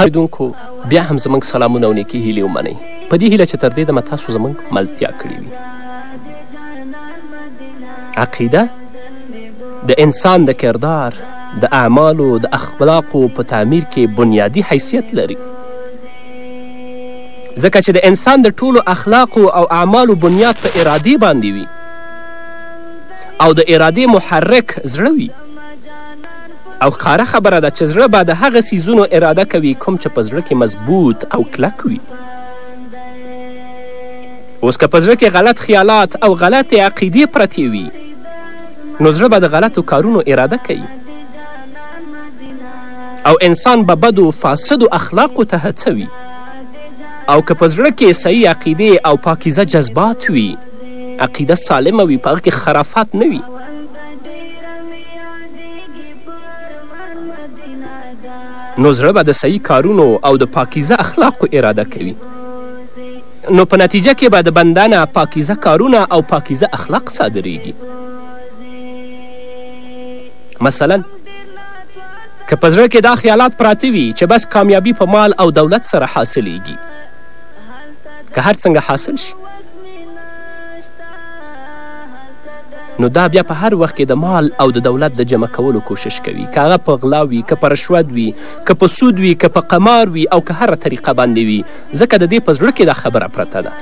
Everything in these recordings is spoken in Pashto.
اورېدونکو بیا هم زموږ سلامونه او نیکې هیلې ومنئ په دې هیله چې تر دې دمه تاسو زموږ ملتیا کړې وي عقیده د انسان د کردار د اعمالو د اخلاقو په تعمیر کې بنیادی حیثیت لري ځکه چې د انسان د ټولو اخلاقو او اعمالو بنیاد په ارادې باندې وي او د ارادې محرک زړه وي او ښکاره خبره ده چې زړه به د هغه څیزونو اراده کوي کوم چې په زړه کې مضبوط او کلک وي اوس که په زړه کې غلط خیالات او غلطې عقیدې پرتې وي نو زړه به د غلطو کارونو اراده کوي او انسان به بدو فاسدو اخلاقو ته هڅوي او که په زړه کې صحیح عقیدې او پاکیزه جذبات وي عقیده سالمه وي په هغه کې خرافات نه وي نو زړه به د صحیح کارونو او د پاکیزه اخلاقو اراده کوي نو په نتیجه کې به د بنده نه پاکیزه کارونه او پاکیزه اخلاق صادریږي مثلا که په زړه کې دا خیالات پراته وي چې بس کامیابی په مال او دولت سره حاصلیږي که هر څنګه حاصل شي نو دا بیا په هر وخت کې د مال او د دولت د جمع کولو کوشش کوي که هغه په غلا وي که په رشوت وي که په سود وي که په قمار وي او که هره طریقه باندې وي ځکه د دې په زړه کې دا خبره پرته ده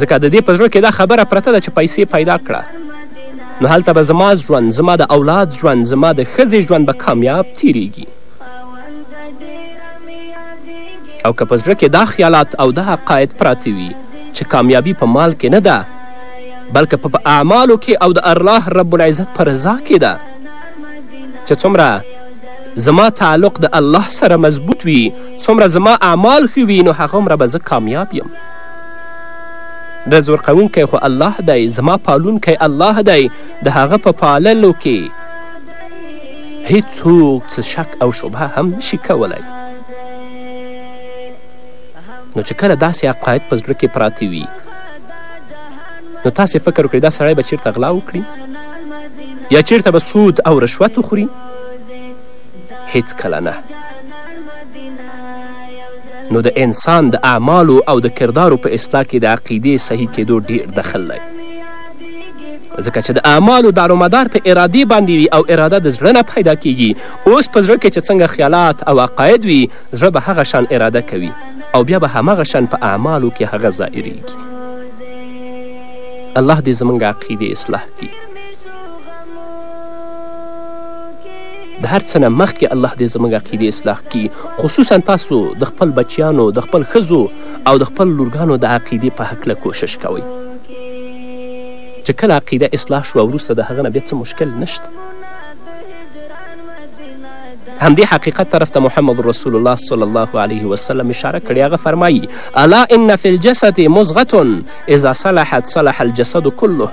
ځکه د دې په زړه کې دا خبره پرته ده چې پیسې پیدا کړه نو هلته به زما ژوند زما د اولاد ژوند زما د ښځې ژوند به کامیاب تیریږي او که په زړه کې دا خیالات او دا عقاید پراته وي چې کامیابي په مال کې نه ده بلکې په اعمالو کې او د الله رب العزت په رضا کې ده چې څومره زما تعلق د الله سره مضبوط وي څومره زما اعمال ښه وي نو هغومره به زه کامیاب یم رز ورکوونکی خو الله دی زما پالونکی الله دی د هغه په پاللو کې هیڅوک څه شک او شبهه هم نشي کولی نو چې کله داسې عقاید په زړه کې پراته وي نو تاسې فکر وکړئ دا سړی به چیرته غلا وکړي یا چیرته به سود او رشوت وخوري هیڅکله نه نو د انسان د اعمالو او د کردارو په اصلاح کې د عقیدې صحیح کېدو ډیر دخل دی ځکه چې د اعمالو دارومدار په ارادې باندې وي او اراده د زړه نه پیدا کیږي اوس په زړه کې چې څنګه خیالات او عقاید وي زړه به هغه شان اراده کوي او بیا به همغه شان په اعمالو کې هغه ظاهریږي الله دې زموږ عقیدې اصلاح کړي د هر څه نه مخکې الله دې زموږ عقیدې اصلاح کړي خصوصا تاسو د خپل بچیانو د خپل ښځو او د خپل لورګانو د عقیدې په هکله کوشش کوئ چې کله عقیده اصلاح شوه وروسته د هغه نه بیا څه مشکل نشته همدې حقیقت طرف ته محمد رسول الله صلی الله علیه وسلم اشاره کړې هغه فرمایي الا ان فی الجسد مزغه اذا صلحت صلح الجسد کله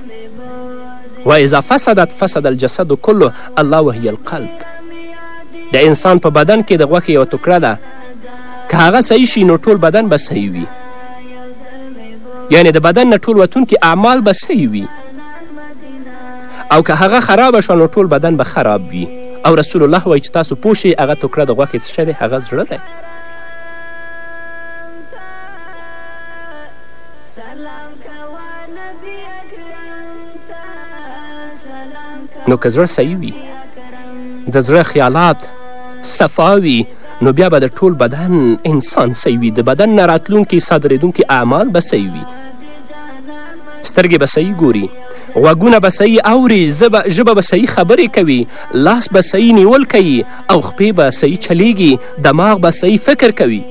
و اذا فسدت فسد الجسد کله الله وهی القلب د انسان په بدن کې د غوښې یوه تکړه ده که هغه صحیح شي نو ټول بدن به صحیح وي یعنې د بدن نه ټول وتونکي اعمال به صحیح وي او که هغه خرابه شوه نو ټول بدن به خراب وي او رسول الله وایي چې تاسو پوه شئ هغه توکړه د غوښې څه شی دی هغه زړه دی نو که زړه صحیح وي د زړه خیالات صفا وي نو بیا به د ټول بدن انسان صحیح وي د بدن نه راتلونکي صادرېدونکي اعمال به صحیح وي سترګې به صحیح ګوري غوږونه به صحیح اوري ژبه به صحیح خبرې کوي لاس به صحیح نیول کوي او خپې به صحیح چلیږي دماغ به صحیح فکر کوي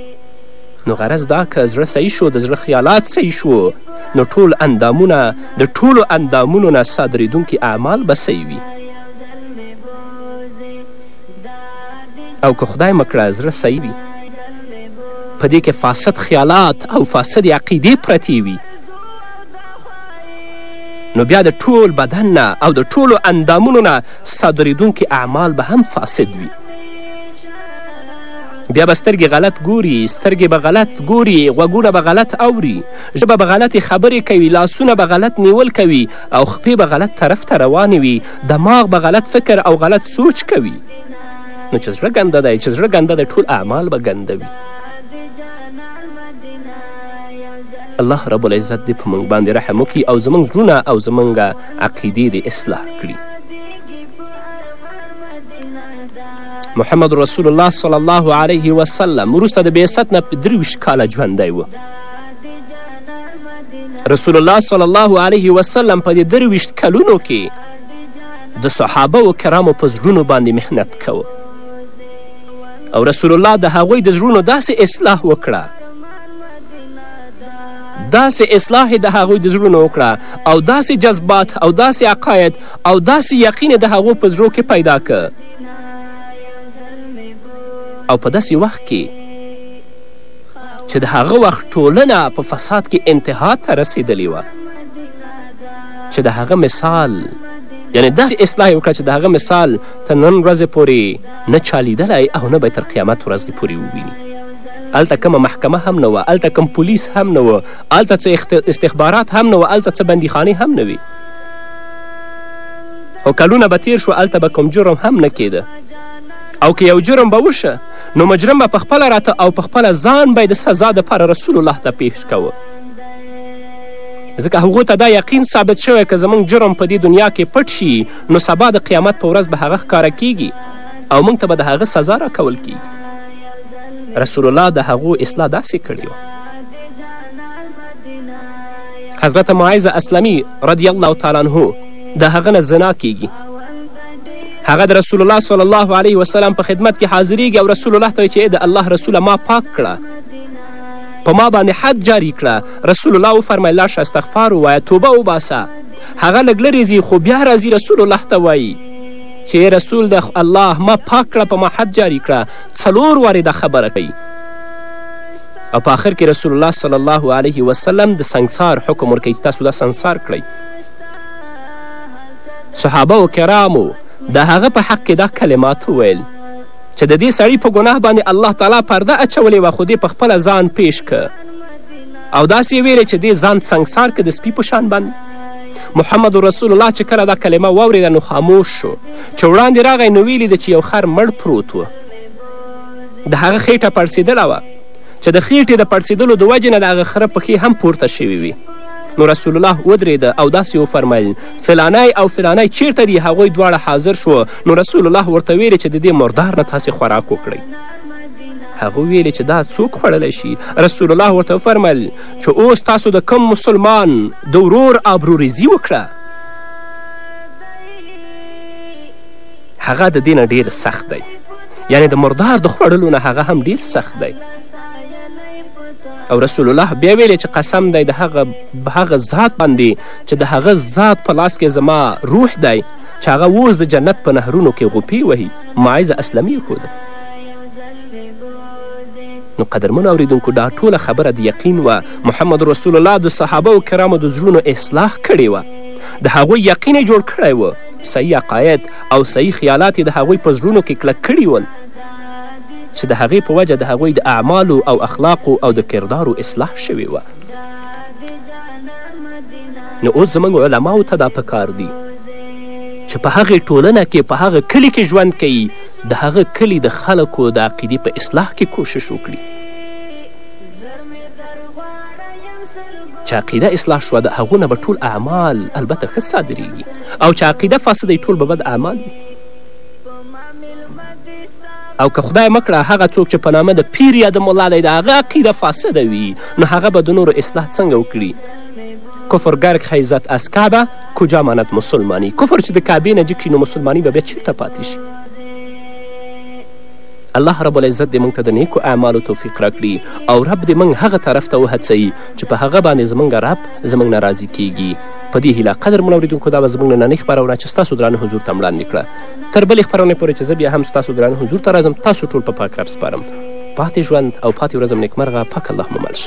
نو غرض دا که زړه صحیح شو د زړه خیالات صحیح شو نو ټول اندامونه د ټولو اندامونو نه صادرېدونکي اعمال به صحیح وي او که خدای مه کړه زړه صحیح وي په دې کې فاسد خیالات او فاسدې عقیدې پرتې وي نو بیا د ټول بدن نه او د ټولو اندامونو نه صادرېدونکي اعمال به هم فاسد وي بیا به سترګې غلط ګوري سترګې به غلط ګوري غوږونه به غلط اوري ژبه به غلطې خبرې کوي لاسونه به غلط نیول کوي او خپې به غلط طرف ته روانې وي دماغ به غلط فکر او غلط سوچ کوي نو چې زړه ګنده دی چې زړه ګنده دی ټول اعمال به ګنده وي الله رب العزت دې په موږ باندې رحم وکړي او زموږ زړونه او زموږ عقیدې دې اصلاح کړي محمد رسول الله صلی الله علیه وسلم وروسته د بعثت نه درویشت کاله ژوندی و رسول الله صلی الله علیه وسلم په دې درویشت کلونو کې د صحابه و کرامو په زړونو باندې محنت کوه او رسول الله د هغوی د زړونو داسې اصلاح وکړه داسې اصلاح یې د هغوی د زړونو وکړه او داسې جذبات او داسې عقاید او داسې یقین یې د هغو په زړو کې پیدا که او په داسې وخت کې چې د هغه وخت ټولنه په فساد کې انتها ته رسېدلې وه چې د هغه مثال یعنی داسې اصلاح یې وکړه چې د هغه مثال تر نن ورځې پورې نه چالیدلی او نه به تر قیامت ورځې پورې وویني هلته کومه محکمه هم نه وه هلته کوم پولیس هم نه وه هلته څه استخبارات هم نه وه هلته څه بندیخانې هم نه وي خو کلونه به تیر شو هلته به کوم جرم هم نه کېده او که یو جرم به وشه نو مجرم به پخپله راته او پخپله ځان به د سزا دپاره رسول الله ته پیش کوه ځکه هغو ته دا یقین ثابت شوی که زموږ جرم په دې دنیا کې پټ شي نو سبا د قیامت په ورځ به هغه ښکاره کیږي او موږ ته به د هغه سزا راکول کیږي رسول الله د هغو اصلاح داسې کړې وه حضرت معاذ اسلمي رضی الله تعالی عنه د هغه نه زنا کیږي هغه د رسول الله صلی الله علیه وسلم په خدمت کې حاضریږي او رسول الله ته چې د الله رسوله ما پاک کړه په ما باندې حد جاری کړه رسول الله وفرمیل لاړ شه استغفار ووایه توبه وباسه هغه لږ لرې ځي خو بیا راځي رسول الله ته وایي چی رسول ده خو الله ما پاک کړه په ما حد جاری کړه څلور واری دا خبره کوي او په آخر کې رسول الله صلی الله علیه وسلم د سنګسار حکم ورکوي چې تاسو دا سنګسار کړئ صحابه و کرامو د هغه په حق کې دا کلمات وویل چې د دې سړي په ګناه باندې الله تعالی پرده اچولې وه خو دې په خپله ځان پیش که او داسې یې ویلې چې دې ځان سنګسار که د سپي په شان باندې محمد رسول الله چې کله دا کلمه واورېده نو خاموش شو چې وړاندې راغی نو ویې لیده چې یو خر مړ پروت و د هغه خېټه پړسېدله وه چې د خېټې د پړسېدلو د وجې نه د هغه خره پښې هم پورته شوي وي نو رسول الله ودرېده او داسې وفرمیل فلانی او فلانی چیرته دي هغوی دواړه حاضر شو نو رسول الله ورته ویلې چې د دې مردار نه تاسې خوراک وکړئ هغه ویلې چې دا څوک خوړلی شي رسول الله ورته وفرمیل چې اوس تاسو د کم مسلمان د ورور آبروریزي وکړه هغه د دې نه ډېر سخت دی یعنی د مردار د خوړلو نه هغه هم ډېر سخت دی او رسول الله بیا ویلې چې قسم دی د هغه هغه ذات باندې چې د هغه ذات په لاس کې زما روح دی چې هغه اوس د جنت په نهرونو کې غوپې وهي معیزه اسلمي وښوده نو قدرمنو اوریدونکو دا ټوله خبره د یقین وه محمد رسول الله د صحابه و کرامو د زړونو اصلاح کړې وه د هغوی یقین یې جوړ کړی و صحیح عقاید او صحیح خیالات یې د هغوی په زړونو کې کلک کړي ول چې د هغې په وجه د هغوی د اعمالو او اخلاقو او د کردارو اصلاح شوې وه نو اوس زموږ علماو ته دا پکار دي چې په هغې ټولنه کې په هغه کلي کې ژوند کوي د هغه کلي د خلکو د عقیدې په اصلاح کې کوشش وکړي. چې عقیده اصلاح شوه د هغو نه به ټول اعمال البته ښه صادریږي او چې عقیده فاسده وي ټول به بد اعمال وي او که خدای مه کړه هغه څوک چې په نامه د پیر یا د ملا دی د هغه عقیده فاسده وي نو هغه به د نورو اصلاح څنګه وکړي کفر گرگ حیزت از کعبه کجا معنت مسلمانی کفر چې د کعبې نه جګ شي نو مسلمانی به بیا چیرته پاتې شي الله رب العزت دې موږ ته د نیکو اعمالو توفیق راکړي او رب دې موږ هغه طرف ته وهڅوي چې په هغه باندې زموږ رب زموږ نه راضي کیږي په دې هیله قدر مو اورېدونکو دا به زموږ نننۍ خپرونه چې ستاسو درانه حضور ته وړاندې کړه تر بلې خپرونې پورې چې زه بیا هم ستاسو درانه حضور ته راځم تاسو ټول په پاک رب سپارم پاتې ژوند او پاتې ورځم نیکمرغه پاک الله مو مل